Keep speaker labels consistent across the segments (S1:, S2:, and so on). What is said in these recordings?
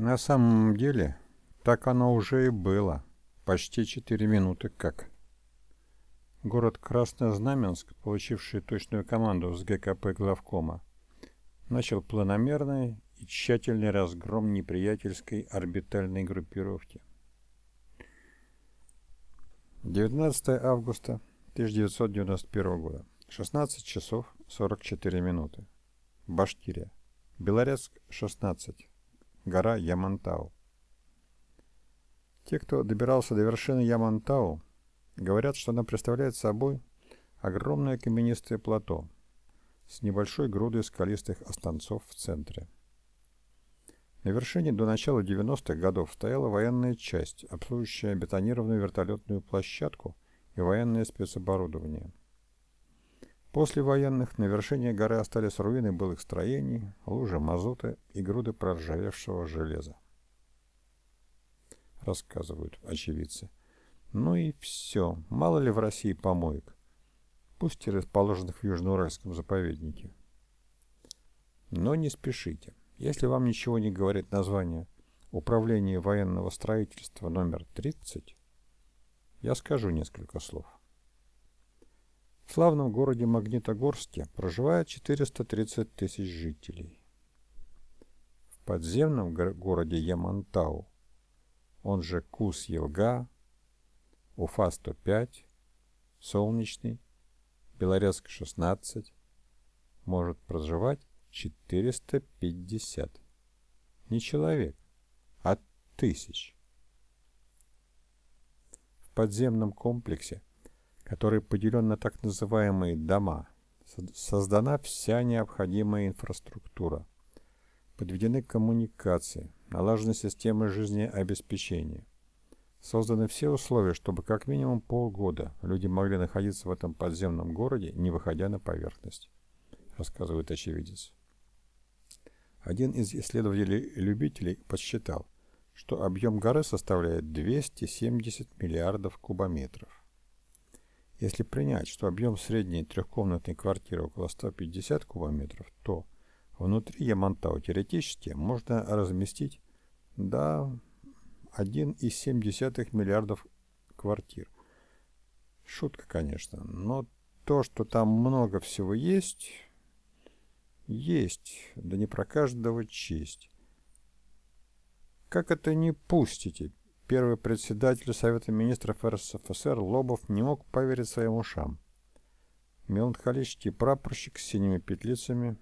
S1: На самом деле, так оно уже и было. Почти четыре минуты как. Город Краснознаменск, получивший точную команду с ГКП главкома, начал планомерный и тщательный разгром неприятельской орбитальной группировки. 19 августа 1991 года. 16 часов 44 минуты. Башкирия. Белорецк, 16. Гора Ямантау. Те, кто добирался до вершины Ямантау, говорят, что она представляет собой огромное каменистое плато с небольшой грудой скалистых останцов в центре. На вершине до начала 90-х годов стояла военная часть, обслуживающая бетонированную вертолетную площадку и военное спецоборудование. После военных на вершине горы остались руины былых строений, лужи мазута и груды проржавевшего железа. Рассказывают очевидцы. Ну и все. Мало ли в России помоек. Пусть и расположенных в Южноуральском заповеднике. Но не спешите. Если вам ничего не говорит название Управление военного строительства номер 30, я скажу несколько слов. В славном городе Магнитогорске проживает 430 тысяч жителей. В подземном городе Ямантау, он же Кус-Елга, Уфа-105, Солнечный, Белорецк 16, может проживать 450. Не человек, а тысяч. В подземном комплексе, который поделен на так называемые дома, создана вся необходимая инфраструктура. Подведены коммуникации, налажены системы жизнеобеспечения. Созданы все условия, чтобы как минимум полгода люди могли находиться в этом подземном городе, не выходя на поверхность, рассказывает очевидец. Один из исследователей-любителей подсчитал, что объем горы составляет 270 миллиардов кубометров. Если принять, что объем средней трехкомнатной квартиры около 150 кубометров, то внутри Ямантау теоретически можно разместить до 1,7 миллиардов квартир. Шутка, конечно, но то, что там много всего есть, есть, да не про каждого честь. Как это не пустите? Первый председатель Совета министров РСФСР Лобов не мог поверить своим ушам. Меланхолический прапорщик с синими петлицами,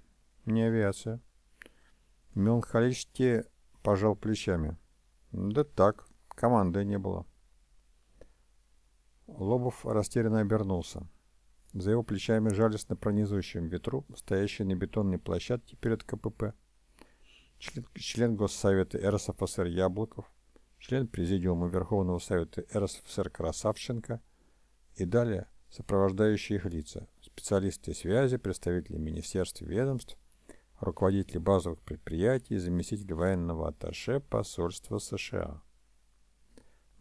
S1: не авиация. Меланхолически пожал плечами. Да так, команды не было. Лобов растерянно обернулся. За его плечами жались на пронизывающем ветру, стоящий на бетонной площадке перед КПП, член, член Госсовета РСФСР Яблоков, член Президиума Верховного Совета РСФСР Красавченко и далее сопровождающие их лица, специалисты связи, представители министерств и ведомств, руководители базовых предприятий, заместитель военного атташе посольства США.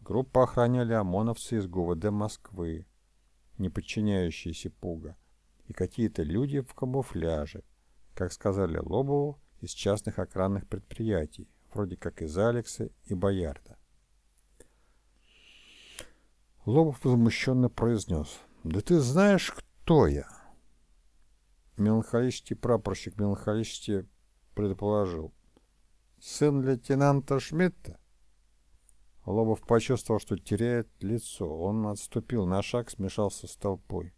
S1: Группу охраняли ОМОНовцы из ГУВД Москвы, не подчиняющиеся Пуга, и какие-то люди в камуфляже, как сказали Лобову, из частных охранных предприятий, вроде как из Алекса и Боярда. Лобов возмущенно произнес. «Да ты знаешь, кто я?» Меланхолический прапорщик меланхолически предположил. «Сын лейтенанта Шмидта?» Лобов почувствовал, что теряет лицо. Он отступил на шаг, смешался с толпой.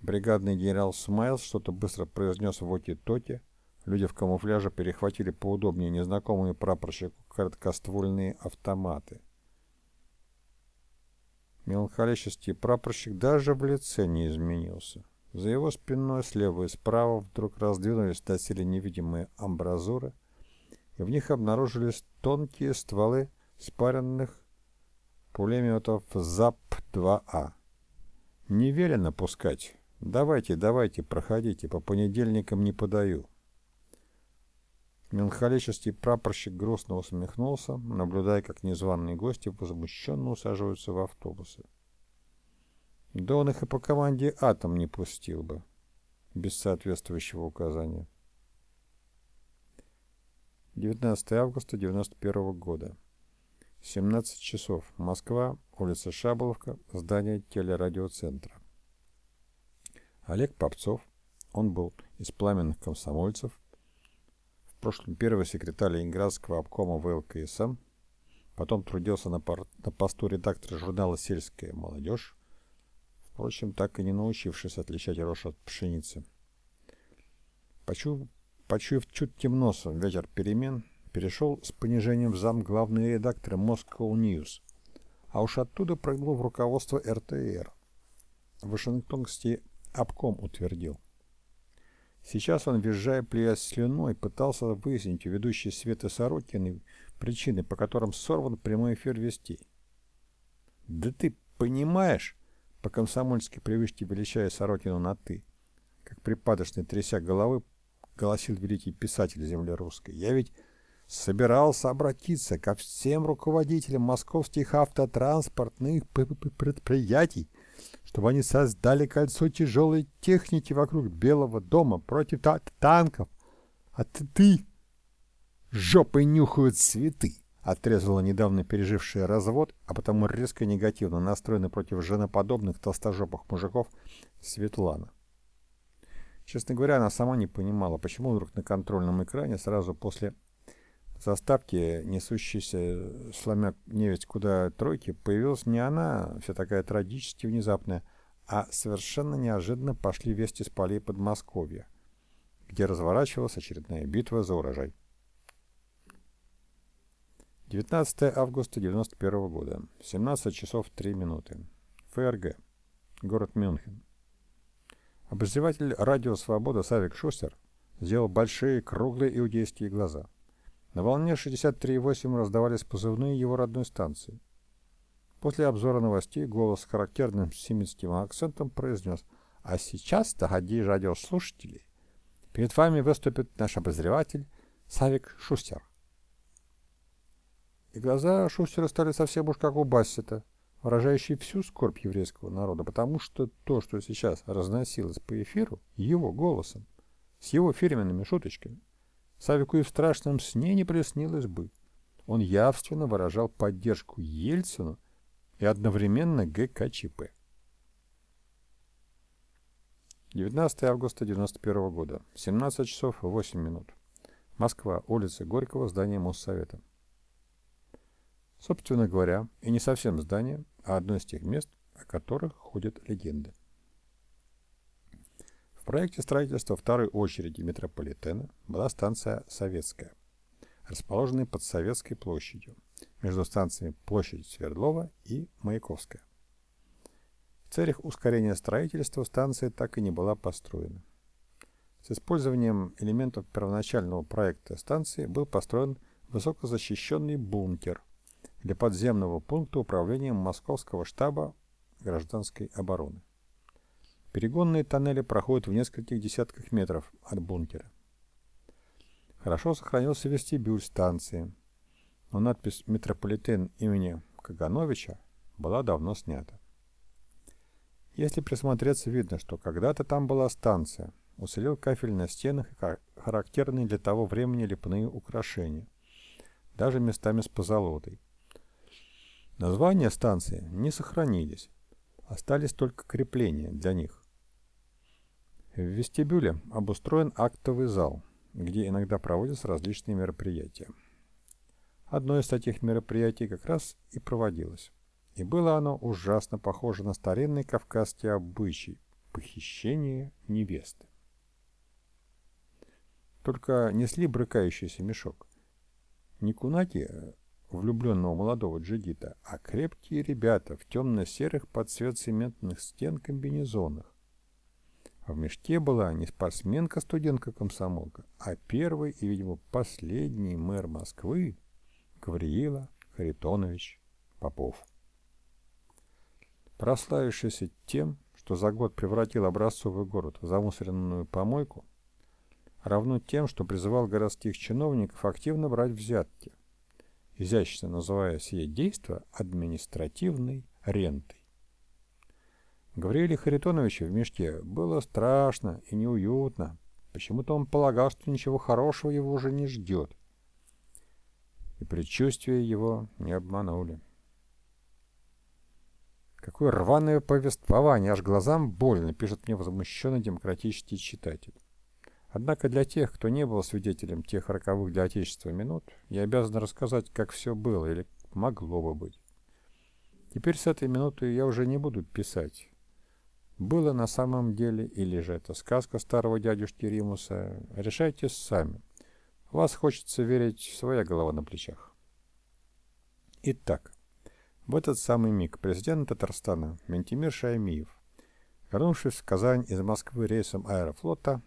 S1: Бригадный генерал Смайлс что-то быстро произнес в оки-токи. Люди в камуфляже перехватили поудобнее незнакомые прапорщику короткоствольные автоматы. Меланхолический прапорщик даже в лице не изменился. За его спиной слева и справа вдруг раздвинулись доселе невидимые амбразуры, и в них обнаружились тонкие стволы спаренных пулеметов ЗАП-2А. Не велено пускать. Давайте, давайте, проходите, по понедельникам не подаю. Меланхолический прапорщик грустно усмехнулся, наблюдая, как незваные гости возмущенно усаживаются в автобусы. Да он их и по команде «Атом» не пустил бы, без соответствующего указания. 19 августа 1991 года. 17 часов. Москва, улица Шаболовка, здание телерадиоцентра. Олег Попцов, он был из пламенных комсомольцев, прошлом первый секретарь Ленинградского обкома ВЛКСМ, потом трудился на, пор, на посту редактора журнала «Сельская молодежь», впрочем, так и не научившись отличать рожь от пшеницы. Почув, почуяв чуть темносом ветер перемен, перешел с понижением в зам главный редактор Moscow News, а уж оттуда прыгнул в руководство РТР. Вашингтонский обком утвердил. Сейчас он, визжая, плюясь слюной, пытался выяснить у ведущей Светы Сорокиной причины, по которым сорван прямой эфир вести. «Да ты понимаешь?» — по-комсомольски привычки величая Сорокину на «ты», как припадочный тряся головы, голосил великий писатель земли русской. «Я ведь собирался обратиться ко всем руководителям московских автотранспортных предприятий, чтобы они создали кольцо тяжелой техники вокруг Белого дома против та танков. А ты, ты жопой нюхают цветы, отрезала недавно пережившая развод, а потому резко негативно настроена против женоподобных толстожопых мужиков Светлана. Честно говоря, она сама не понимала, почему вдруг на контрольном экране сразу после заставки, несущейся, сломя невесть куда тройки, появилась не она, вся такая трагически внезапная, а совершенно неожиданно пошли вести с полей Подмосковья, где разворачивалась очередная битва за урожай. 19 августа 1991 года, 17 часов 3 минуты. ФРГ, город Мюнхен. Обозреватель радио «Свобода» Савик Шустер сделал большие, круглые иудейские глаза. На волне 63,8 раздавались позывные его родной станции. После обзора новостей голос с характерным семитским акцентом произнес «А сейчас, дорогие радиослушатели, перед вами выступит наш обозреватель Савик Шустер». И глаза Шустера стали совсем уж как у Бассета, выражающие всю скорбь еврейского народа, потому что то, что сейчас разносилось по эфиру, его голосом, с его фирменными шуточками, Савику и в страшном сне не приснилось бы. Он явственно выражал поддержку Ельцину и одновременно ГКЧП. 19 августа 1991 года, 17 часов 8 минут. Москва, улица Горького, здание Моссовета. Собственно говоря, и не совсем здание, а одно из тех мест, о которых ходят легенды. Проекте строительства второй очереди метрополитена была станция Советская, расположенная под Советской площадью, между станциями Площадь Свердлова и Маяковская. В целях ускорения строительства станция так и не была построена. С использованием элементов первоначального проекта станции был построен высокозащищенный бункер для подземного пункта управления Московского штаба гражданской обороны. Перегонные тоннели проходят в нескольких десятках метров от бункера. Хорошо сохранился вестибюль станции, но надпись «Метрополитен» имени Кагановича была давно снята. Если присмотреться, видно, что когда-то там была станция, уцелел кафель на стенах и характерные для того времени лепные украшения, даже местами с позолотой. Названия станции не сохранились, остались только крепления для них. В вестибюле обустроен актовый зал, где иногда проводятся различные мероприятия. Одно из таких мероприятий как раз и проводилось. И было оно ужасно похоже на старинный кавказский обычай – похищение невесты. Только несли брыкающийся мешок. Не кунаки э, влюбленного молодого джигита, а крепкие ребята в темно-серых под цвет цементных стен комбинезонах, в мешке была не спортсменка-студентка-комсомолка, а первый и, видимо, последний мэр Москвы Гавриила Харитонович Попов. Прославившийся тем, что за год превратил образцовый город в замусоренную помойку, равно тем, что призывал городских чиновников активно брать взятки, изящно называя сие действо административной рентой. Гаврииле Харитоновичу в мешке было страшно и неуютно. Почему-то он полагал, что ничего хорошего его уже не ждет. предчувствия его не обманули. Какое рваное повествование, аж глазам больно, пишет мне возмущенный демократический читатель. Однако для тех, кто не был свидетелем тех роковых для Отечества минут, я обязан рассказать, как все было или могло бы быть. Теперь с этой минуты я уже не буду писать. Было на самом деле или же это сказка старого дядюшки Римуса, решайте сами. Вас хочется верить своя голова на плечах. Итак, в этот самый миг президент Татарстана Ментимир Шаймиев, вернувшись в Казань из Москвы рейсом аэрофлота,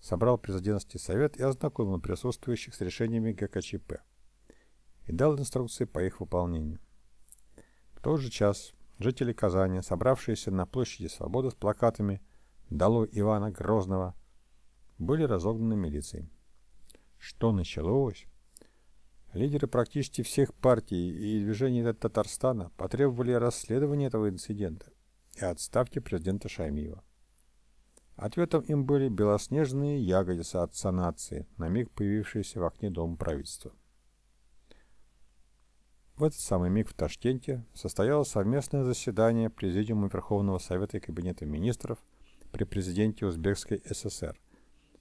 S1: собрал президентский совет и ознакомил присутствующих с решениями ГКЧП и дал инструкции по их выполнению. В тот же час жители Казани, собравшиеся на площади Свободы с плакатами «Долой Ивана Грозного», были разогнаны милицией. Что началось? Лидеры практически всех партий и движений Татарстана потребовали расследования этого инцидента и отставки президента Шаймиева. Ответом им были белоснежные ягодицы отца нации, на миг появившиеся в окне Дома правительства. В этот самый миг в Ташкенте состоялось совместное заседание Президиума Верховного Совета и Кабинета Министров при президенте Узбекской ССР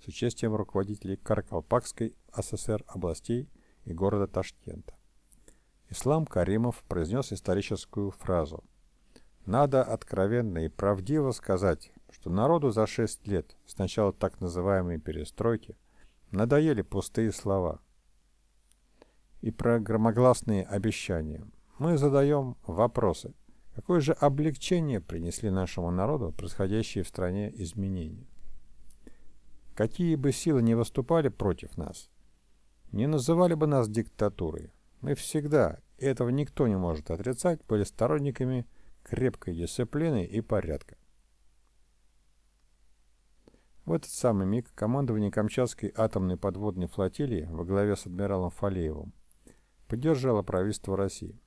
S1: с участием руководителей Каракалпакской ССР областей и города Ташкента. Ислам Каримов произнес историческую фразу «Надо откровенно и правдиво сказать, что народу за шесть лет с начала так называемой перестройки надоели пустые слова и про громогласные обещания. Мы задаем вопросы. Какое же облегчение принесли нашему народу происходящие в стране изменения? Какие бы силы не выступали против нас, не называли бы нас диктатурой. Мы всегда, и этого никто не может отрицать, были сторонниками крепкой дисциплины и порядка. В этот самый миг командование Камчатской атомной подводной флотилии во главе с адмиралом Фалеевым поддержало правительство России.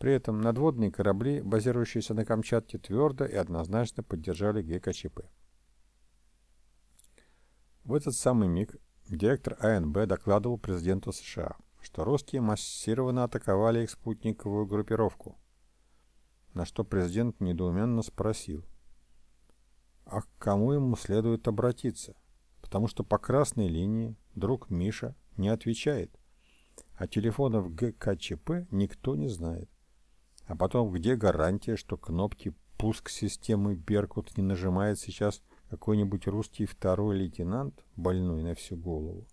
S1: При этом надводные корабли, базирующиеся на Камчатке, твердо и однозначно поддержали ГКЧП. В этот самый миг Директор АНБ докладывал президенту США, что русские массированно атаковали их спутниковую группировку, на что президент недоуменно спросил, а к кому ему следует обратиться, потому что по красной линии друг Миша не отвечает, а телефонов ГКЧП никто не знает. А потом, где гарантия, что кнопки «Пуск системы Беркут» не нажимает сейчас какой-нибудь русский второй лейтенант, больной на всю голову.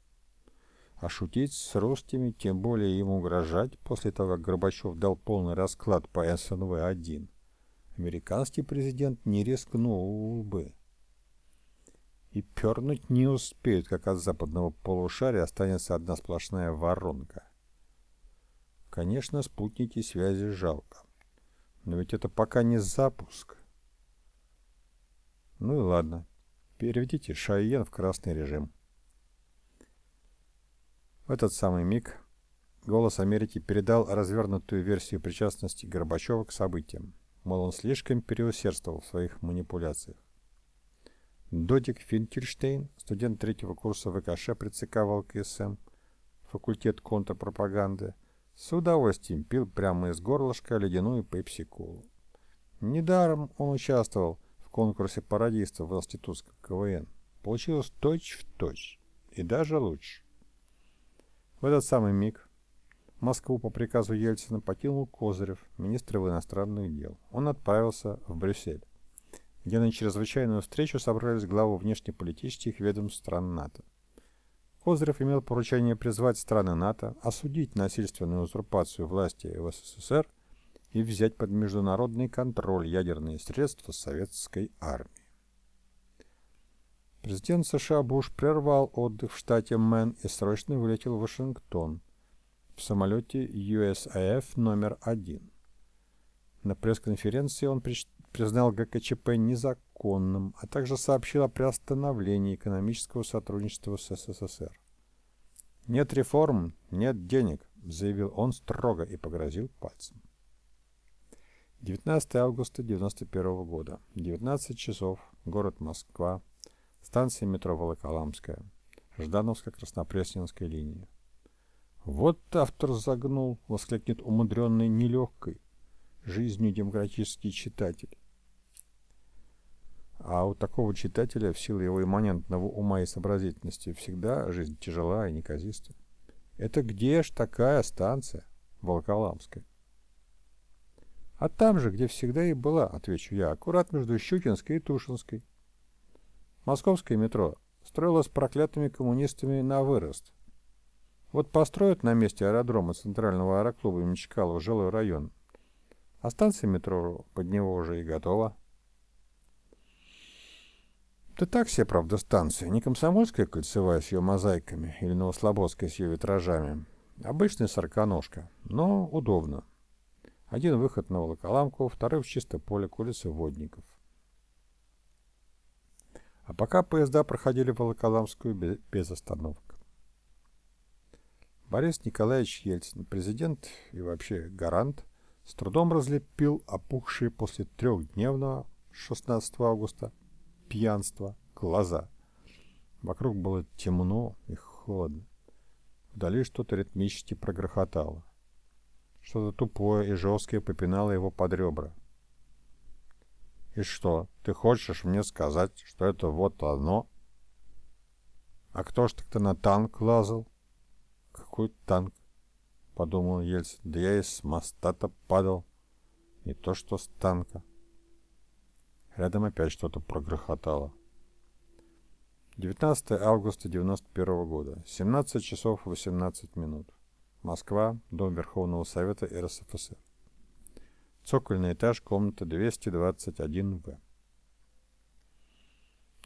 S1: А шутить с русскими, тем более ему угрожать, после того, как Горбачев дал полный расклад по СНВ-1, американский президент не рискнул бы. И пернуть не успеют, как от западного полушария останется одна сплошная воронка. Конечно, спутники связи жалко. Но ведь это пока не запуск. Ну и ладно. Переведите Шайен в красный режим. В этот самый миг «Голос Америки» передал развернутую версию причастности Горбачева к событиям. Мол, он слишком переусердствовал в своих манипуляциях. Додик Финкельштейн, студент третьего курса ВКШ при ЦК ВЛКСМ, факультет контрпропаганды, с удовольствием пил прямо из горлышка ледяную пепси-колу. Недаром он участвовал конкурсе пародистов в институтском КВН получилось точь-в-точь, точь, и даже лучше. В этот самый миг Москву по приказу Ельцина покинул Козырев, министр иностранных дел. Он отправился в Брюссель, где на чрезвычайную встречу собрались главы внешнеполитических ведомств стран НАТО. Козырев имел поручение призвать страны НАТО осудить насильственную узурпацию власти в СССР и взять под международный контроль ядерные средства советской армии. Президент США Буш прервал отдых в штате Мэн и срочно вылетел в Вашингтон в самолете USAF номер один. На пресс-конференции он признал ГКЧП незаконным, а также сообщил о приостановлении экономического сотрудничества с СССР. «Нет реформ, нет денег», — заявил он строго и погрозил пальцем. 19 августа 1991 года. 19 часов. Город Москва. Станция метро Волоколамская. Ждановско-Краснопресненская линия. Вот автор загнул, воскликнет умудренный нелегкой жизнью демократический читатель. А у такого читателя, в силу его имманентного ума и сообразительности, всегда жизнь тяжела и неказиста. Это где ж такая станция, Волоколамская? А там же, где всегда и была, отвечу я, аккурат между Щукинской и Тушинской. Московское метро строилось проклятыми коммунистами на вырост. Вот построят на месте аэродрома Центрального аэроклуба имени Чкалова жилой район, а станция метро под него уже и готова. Да так себе, правда, станция. Не Комсомольская кольцевая с ее мозаиками или Новослободская с ее витражами. Обычная сороконожка, но удобно. Один выход на Волоколамку, второй в чисто поле к улице Водников. А пока поезда проходили Волоколамскую без остановок. Борис Николаевич Ельцин, президент и вообще гарант, с трудом разлепил опухшие после трехдневного 16 августа пьянства глаза. Вокруг было темно и холодно. Вдали что-то ритмически прогрохотало. Что-то тупое и жесткое попинало его под ребра. «И что, ты хочешь мне сказать, что это вот оно?» «А кто ж так-то на танк лазал?» «Какой танк?» — подумал Ельцин. «Да я из моста-то падал. Не то что с танка». Рядом опять что-то прогрохотало. 19 августа 91 года, 17 часов 18 минут. Москва, Дом Верховного Совета РСФСР. Цокольный этаж, комната 221В.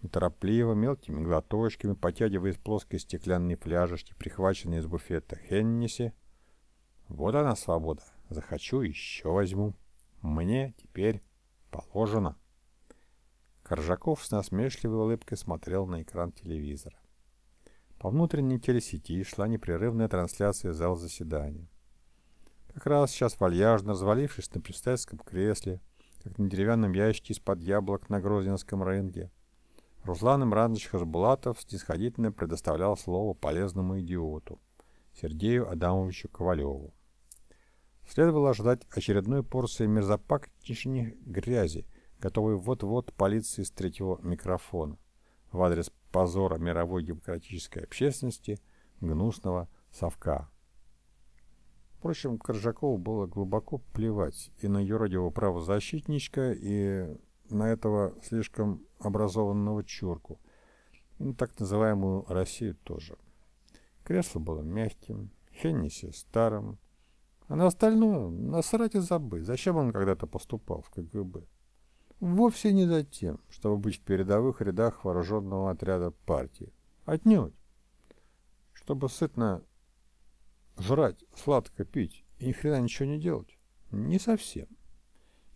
S1: Торопливо, мелкими глоточками, потягивая из плоской стеклянной фляжечки, прихваченной из буфета Хенниси. Вот она, свобода. Захочу, еще возьму. Мне теперь положено. Коржаков с насмешливой улыбкой смотрел на экран телевизора. По внутренней телесети шла непрерывная трансляция зал заседания. Как раз сейчас вальяжно, развалившись на председательском кресле, как на деревянном ящике из-под яблок на Грозинском рынке, Руслан Имранович Хасбулатов снисходительно предоставлял слово полезному идиоту Сергею Адамовичу Ковалеву. Следовало ожидать очередной порции мерзопакостней грязи, готовой вот-вот полиции с третьего микрофона в адрес позора мировой демократической общественности гнусного совка. Впрочем, Коржакову было глубоко плевать и на юродивого правозащитничка, и на этого слишком образованного чурку, и на так называемую Россию тоже. Кресло было мягким, Хенниси старым, а на остальное насрать и забыть. Зачем он когда-то поступал в КГБ? Вовсе не за тем, чтобы быть в передовых рядах вооруженного отряда партии. Отнюдь. Чтобы сытно жрать, сладко пить и ни хрена ничего не делать. Не совсем.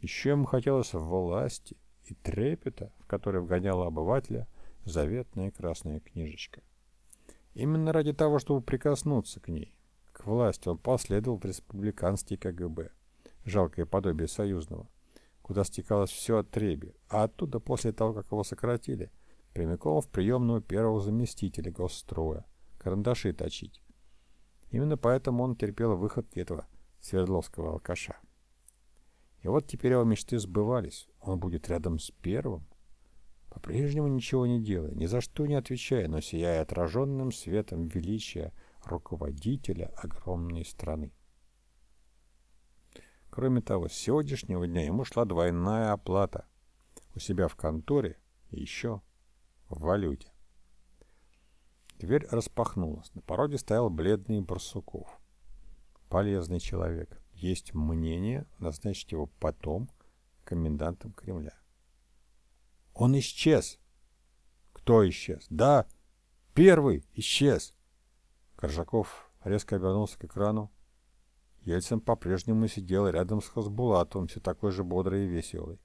S1: Еще ему хотелось власти и трепета, в который вгоняла обывателя заветная красная книжечка. Именно ради того, чтобы прикоснуться к ней, к власти, он последовал в республиканский КГБ, жалкое подобие союзного, куда стекалось все отребье, а оттуда, после того, как его сократили, прямиком в приемную первого заместителя госстроя, карандаши точить. Именно поэтому он терпел выход этого Свердловского алкаша. И вот теперь его мечты сбывались. Он будет рядом с первым. По-прежнему ничего не делая, ни за что не отвечая, но сияя отраженным светом величия руководителя огромной страны. Кроме того, с сегодняшнего дня ему шла двойная оплата. У себя в конторе и еще в валюте. Дверь распахнулась. На пороге стоял бледный Барсуков. Полезный человек. Есть мнение назначить его потом комендантом Кремля. Он исчез. Кто исчез? Да, первый исчез. Коржаков резко обернулся к экрану Ельцин по-прежнему сидел рядом с Хасбулатовым, все такой же бодрый и веселый.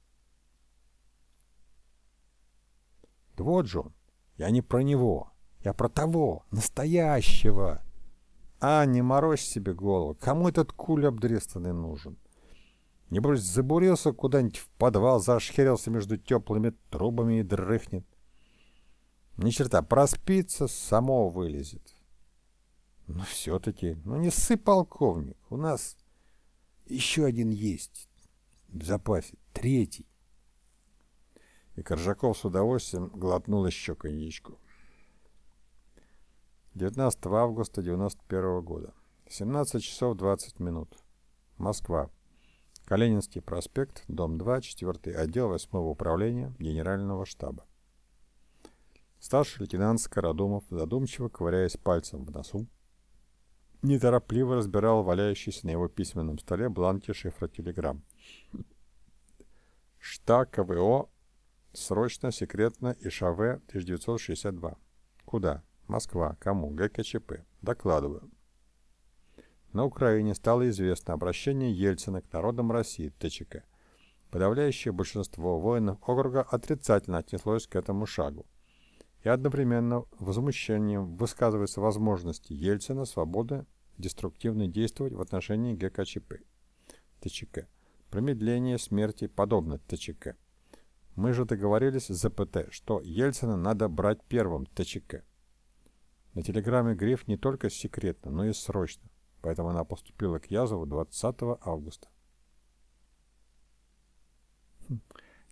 S1: Да вот же он. Я не про него. Я про того, настоящего. А, не морочь себе голову. Кому этот куль обдрестанный нужен? Небось, забурился куда-нибудь в подвал, зашхерился между теплыми трубами и дрыхнет. Ни черта, проспится, само вылезет. Но все-таки, ну не ссы, полковник, у нас еще один есть в запасе, третий. И Коржаков с удовольствием глотнул еще коньячку. 19 августа 91 года. 17 часов 20 минут. Москва. Калининский проспект, дом 2, 4 отдел 8 управления Генерального штаба. Старший лейтенант Скородумов, задумчиво ковыряясь пальцем в носу, неторопливо разбирал валяющийся на его письменном столе бланки шифра телеграмм. Шта КВО срочно, секретно ИШВ 1962. Куда? Москва. Кому? ГКЧП. Докладываю. На Украине стало известно обращение Ельцина к народам России, ТЧК. Подавляющее большинство воинов округа отрицательно отнеслось к этому шагу. И одновременно возмущением высказывается возможность Ельцина свободы деструктивно действовать в отношении ГКЧП, ТЧК. Промедление смерти подобно ТЧК. Мы же договорились с ЗПТ, что Ельцина надо брать первым ТЧК. На телеграмме гриф не только секретно, но и срочно, поэтому она поступила к Язову 20 августа.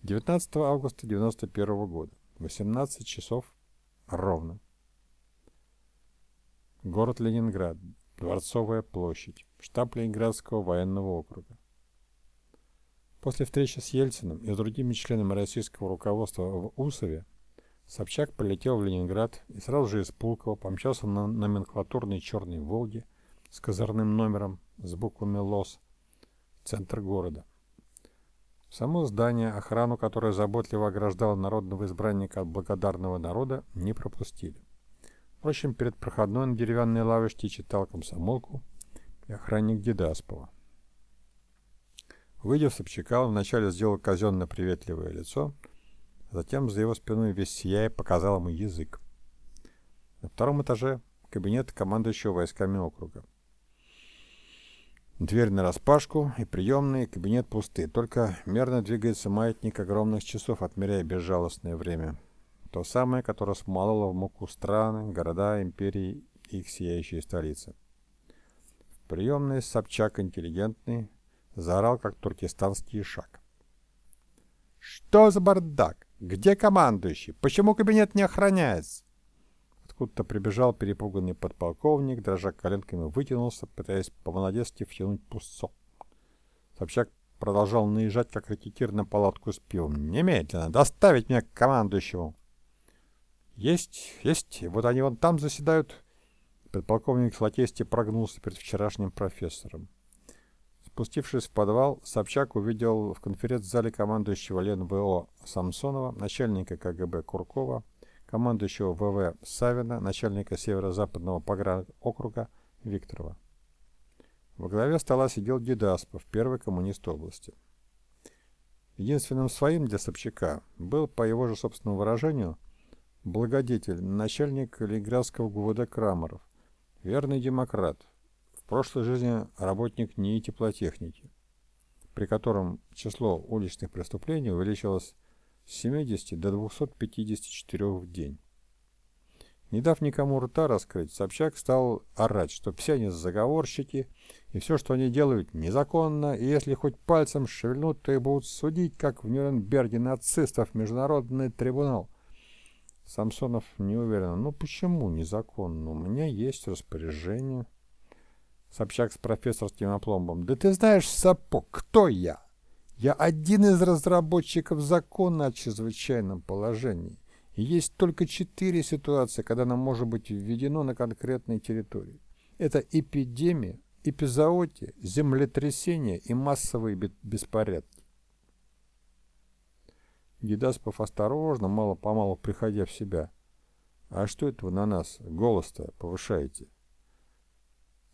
S1: 19 августа 91 года, 18 часов ровно. Город Ленинград, Дворцовая площадь, штаб Ленинградского военного округа. После встречи с Ельциным и с другими членами российского руководства в Усове Собчак полетел в Ленинград и сразу же из Пулково помчался на номенклатурной черной «Волге» с козырным номером с буквами «ЛОС» в центр города. Само здание, охрану, которая заботливо ограждала народного избранника от благодарного народа, не пропустили. Впрочем, перед проходной на деревянной лавочке читал комсомолку и охранник Дедаспова. Выйдя в Собчака, он вначале сделал казенно-приветливое лицо – Затем за его спиной весь сияя показал ему язык. На втором этаже кабинет командующего войсками округа. Дверь нараспашку и приемные, и кабинет пусты. Только мерно двигается маятник огромных часов, отмеряя безжалостное время. То самое, которое смололо в муку страны, города, империи и их сияющие столицы. В приемной Собчак интеллигентный заорал, как туркестанский шаг. «Что за бардак? «Где командующий? Почему кабинет не охраняется?» Откуда-то прибежал перепуганный подполковник, дрожа коленками вытянулся, пытаясь по-молодецки втянуть пусцо. Собчак продолжал наезжать, как ракетир на палатку с пивом. «Немедленно! Доставить меня к командующему!» «Есть, есть! Вот они вон там заседают!» Подполковник Слотести прогнулся перед вчерашним профессором. Спустившись в подвал, Собчак увидел в конференц-зале командующего ЛНВО Самсонова, начальника КГБ Куркова, командующего ВВ Савина, начальника северо-западного округа Викторова. Во главе стола сидел Дедаспов, первый коммунист области. Единственным своим для Собчака был, по его же собственному выражению, благодетель, начальник Ленинградского ГУВД Крамаров, верный демократ, прошлой жизни работник НИИ теплотехники, при котором число уличных преступлений увеличилось с 70 до 254 в день. Не дав никому рта раскрыть, Собчак стал орать, что они заговорщики, и все, что они делают, незаконно, и если хоть пальцем шевельнут, то и будут судить, как в Нюрнберге нацистов Международный трибунал. Самсонов не уверен, ну почему незаконно? У меня есть распоряжение. Собчак с профессорским опломбом. «Да ты знаешь, сапог, кто я? Я один из разработчиков закона о чрезвычайном положении. И есть только четыре ситуации, когда оно может быть введено на конкретной территории. Это эпидемия, эпизоотия, землетрясение и массовые беспорядки. Гидаспов осторожно, мало-помалу приходя в себя. «А что это вы на нас голос-то повышаете?»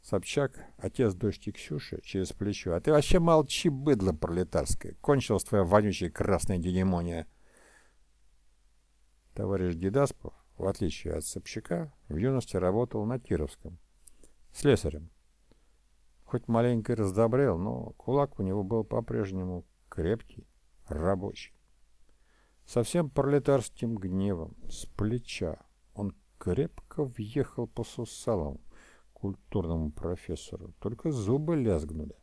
S1: Собчак, отец дочки Ксюши, через плечо. «А ты вообще молчи, быдло пролетарское! Кончилась твоя вонючая красная гегемония!» Товарищ Дедаспов, в отличие от Собчака, в юности работал на Кировском. Слесарем. Хоть маленько и раздобрел, но кулак у него был по-прежнему крепкий, рабочий. Совсем пролетарским гневом, с плеча, он крепко въехал по сусалам, культурному профессору, только зубы лязгнули.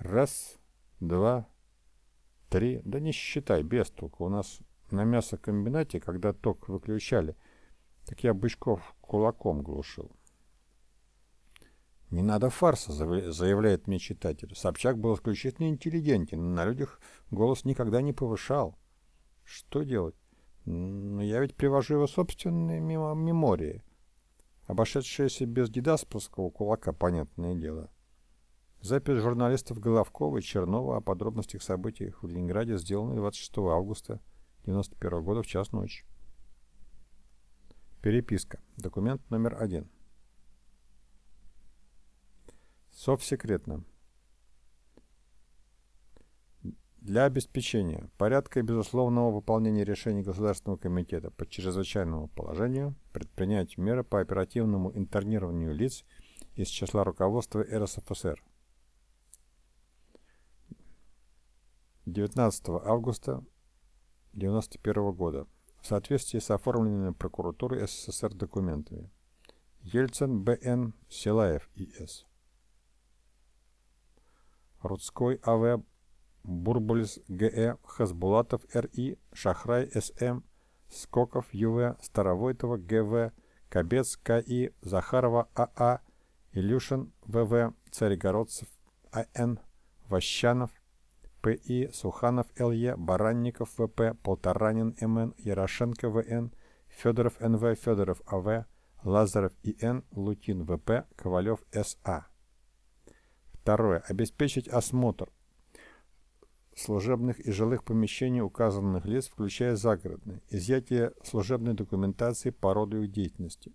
S1: Раз, два, три, да не считай, без толку. У нас на мясокомбинате, когда ток выключали, так я бычков кулаком глушил. «Не надо фарса», — заявляет мне читатель. Собчак был исключительно интеллигентен, на людях голос никогда не повышал. Что делать? Но я ведь привожу его собственные мемории, обошедшиеся без дидасповского кулака, понятное дело. Запись журналистов Головкова и Чернова о подробностях событий в Ленинграде сделана 26 августа 1991 года в час ночи. Переписка. Документ номер один. Совсекретно. Для обеспечения порядка и безусловного выполнения решений Государственного комитета по чрезвычайному положению предпринять меры по оперативному интернированию лиц из числа руководства РСФСР. 19 августа 1991 года в соответствии с оформленными прокуратурой СССР документами. Ельцин Б.Н. Силаев И.С. Рудской А.В. Бурбулис Г.Э., Хасбулатов Р.И., Шахрай С.М., Скоков Ю.В., Старовойтова Г.В., Кобец К.И., Захарова А.А., Илюшин В.В., Царегородцев А.Н., Ващанов П.И., Суханов Л.Е., Баранников В.П., Полторанин М.Н., Ярошенко В.Н., Федоров Н.В., Федоров А.В., Лазарев И.Н., Лутин В.П., Ковалев С.А. Второе. Обеспечить осмотр служебных и жилых помещений указанных лиц, включая загородные, изъятие служебной документации по роду их деятельности.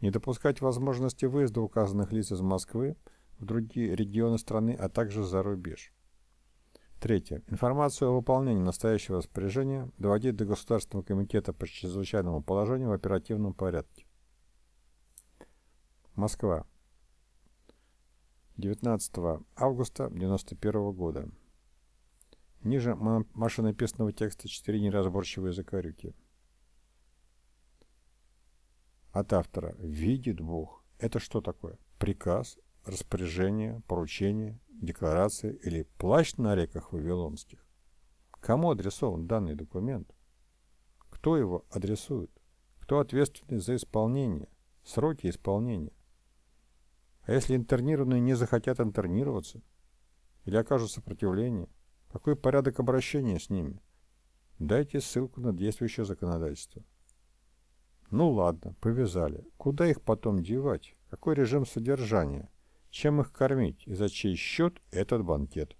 S1: Не допускать возможности выезда указанных лиц из Москвы в другие регионы страны, а также за рубеж. Третье. Информацию о выполнении настоящего распоряжения доводить до Государственного комитета по чрезвычайному положению в оперативном порядке. Москва. 19 августа 1991 года. Ниже машинописного текста четыре неразборчивые закорюки. От автора. Видит Бог. Это что такое? Приказ, распоряжение, поручение, декларация или плащ на реках Вавилонских? Кому адресован данный документ? Кто его адресует? Кто ответственный за исполнение? Сроки исполнения? А если интернированные не захотят интернироваться? Или окажут сопротивление? Какой порядок обращения с ними? Дайте ссылку на действующее законодательство. Ну ладно, повязали. Куда их потом девать? Какой режим содержания? Чем их кормить? И за чей счет этот банкет?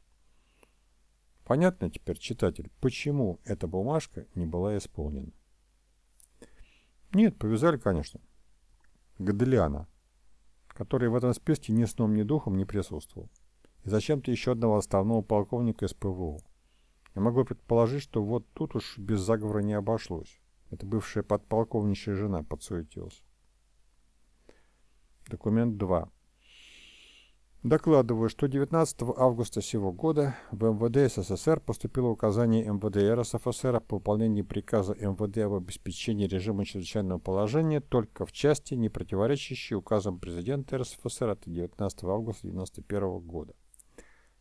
S1: Понятно теперь, читатель, почему эта бумажка не была исполнена? Нет, повязали, конечно. Гаделиана, который в этом списке ни сном, ни духом не присутствовал и зачем-то еще одного отставного полковника СПВО. Я могу предположить, что вот тут уж без заговора не обошлось. Это бывшая подполковничья жена подсуетилась. Документ 2. Докладываю, что 19 августа сего года в МВД СССР поступило указание МВД РСФСР по выполнению приказа МВД об обеспечении режима чрезвычайного положения только в части, не противоречащей указам президента РСФСР от 19 августа 1991 года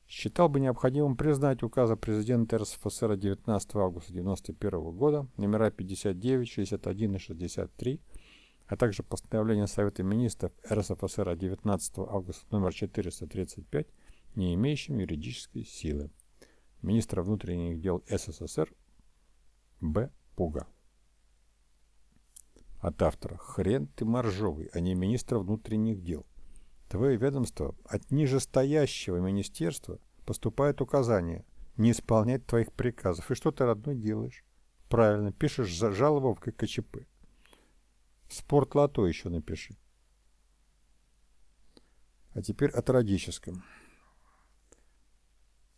S1: считал бы необходимым признать указы президента РСФСР 19 августа 1991 года номера 59, 61 и 63, а также постановление Совета министров РСФСР 19 августа номер 435, не имеющим юридической силы. Министра внутренних дел СССР Б. Пуга. От автора. Хрен ты моржовый, а не министр внутренних дел. Твое ведомство от нижестоящего министерства поступает указание не исполнять твоих приказов. И что ты, родной, делаешь? Правильно, пишешь жалобу в ККЧП. В спортлото еще напиши. А теперь о трагическом.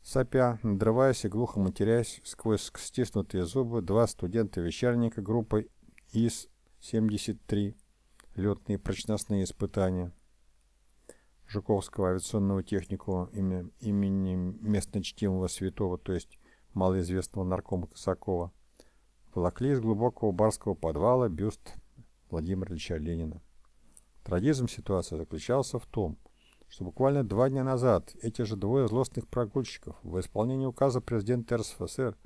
S1: Сопя, надрываясь и глухо матерясь сквозь стиснутые зубы, два студента-вечерника группы ИС-73, летные прочностные испытания, Жуковского авиационного техникума имени местно чтимого святого, то есть малоизвестного наркома Косакова, волокли из глубокого барского подвала бюст Владимира Ильича Ленина. Трагизм ситуации заключался в том, что буквально два дня назад эти же двое злостных прогульщиков в исполнении указа президента РСФСР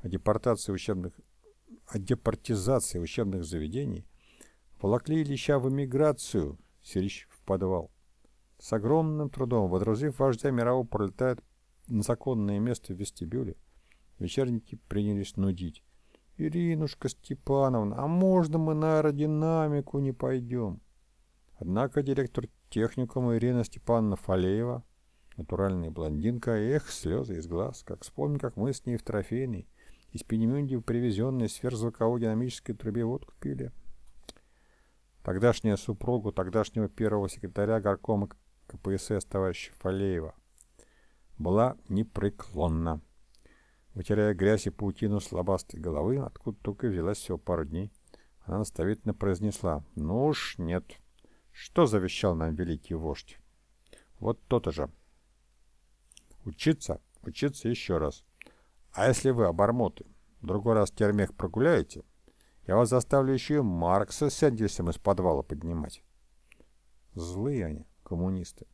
S1: о депортации учебных, о депортизации учебных заведений волокли Ильича в эмиграцию, Сирич в подвал. С огромным трудом, водрузив вождя мирового пролетает на законное место в вестибюле, вечерники принялись нудить. «Иринушка Степановна, а можно мы на аэродинамику не пойдем?» Однако директор техникума Ирина Степановна Фалеева, натуральная блондинка, эх, слезы из глаз, как вспомню, как мы с ней в трофейной, из Пенемюнди привезенной сверхзвуковой динамической трубе водку пили. Тогдашняя супругу тогдашнего первого секретаря горкома КПСС товарища Фалеева была непреклонна. Вытирая грязь и паутину с лобастой головы, откуда только взялась всего пару дней, она наставительно произнесла «Ну уж нет». Что завещал нам великий вождь? Вот то-то же. Учиться, учиться еще раз. А если вы, обормоты, другой раз термех прогуляете, я вас заставлю еще и Маркса с Энгельсом из подвала поднимать. Злые они, коммунисты.